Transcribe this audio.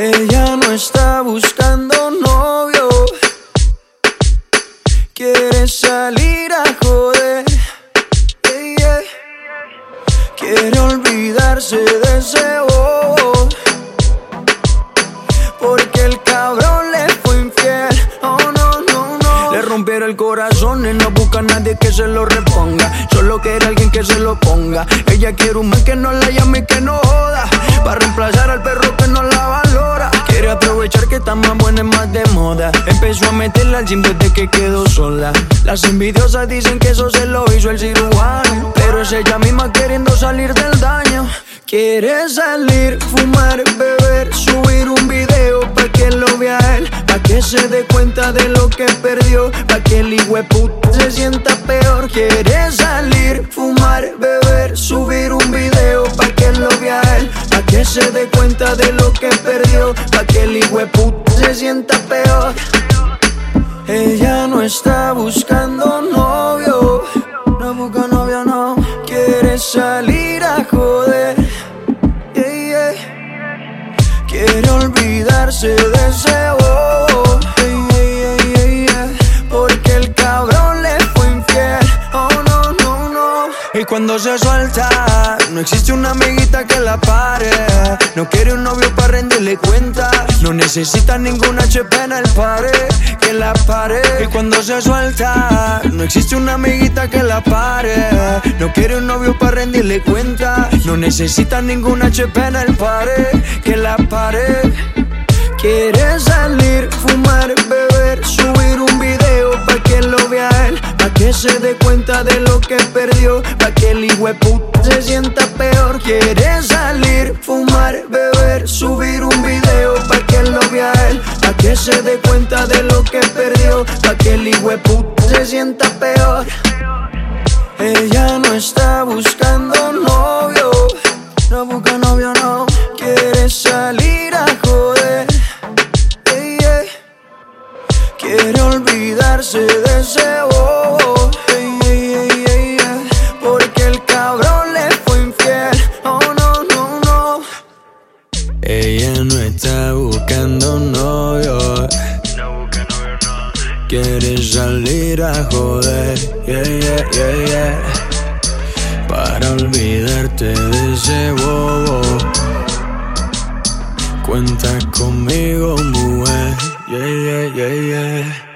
Ella no está buscando novio. Quiere salir a joder. Quiere olvidarse de ese bobo. Porque el cabrón le fue infiel. Oh no, no, no. Le rompieron el corazón y no busca a nadie que se lo reponga. Solo quiere alguien que se lo ponga. Ella quiere un man que no la llame y que no joda. Para reemplazar al perro que no la valora. Está más buena y más de moda. Empezó a meterla al gym desde que quedó sola. Las envidiosas dicen que eso se lo hizo el cirujano. Pero es ella misma queriendo salir del daño. Quiere salir, fumar, beber, subir un video pa' que lo vea él, pa' que se dé cuenta de lo que perdió, pa' que el puta se sienta peor. Quiere salir, fumar, beber, subir un video pa' que lo vea él, pa' que se dé cuenta de lo que perdió, el puta se sienta peor. Ella no está buscando novio, no busca novio, no. Quiere salir a joder, yeah. Quiere olvidarse de cuando se suelta, no existe una amiguita que la pare. No quiere un novio para rendirle cuenta. No necesita ningún HP en el pare, que la pare. Y cuando se suelta, no existe una amiguita que la pare. No quiere un novio para rendirle cuenta. No necesita ningún HP en el pare, que la pare. Quiere salir, que se dé cuenta de lo que perdió, pa' que el puta se sienta peor. Quiere salir, fumar, beber, subir un video pa' que lo vea él, pa' que se dé cuenta de lo que perdió, pa' que el puta se sienta peor. Ella no está buscando novio, no busca novio, no. Quiere salir a joder, yeah, yeah. Quiere olvidarse de ese está buscando novio. Quiere salir a joder, yeah, yeah, yeah, yeah. Para olvidarte de ese bobo. Cuenta conmigo, mujer, yeah, yeah, yeah, yeah.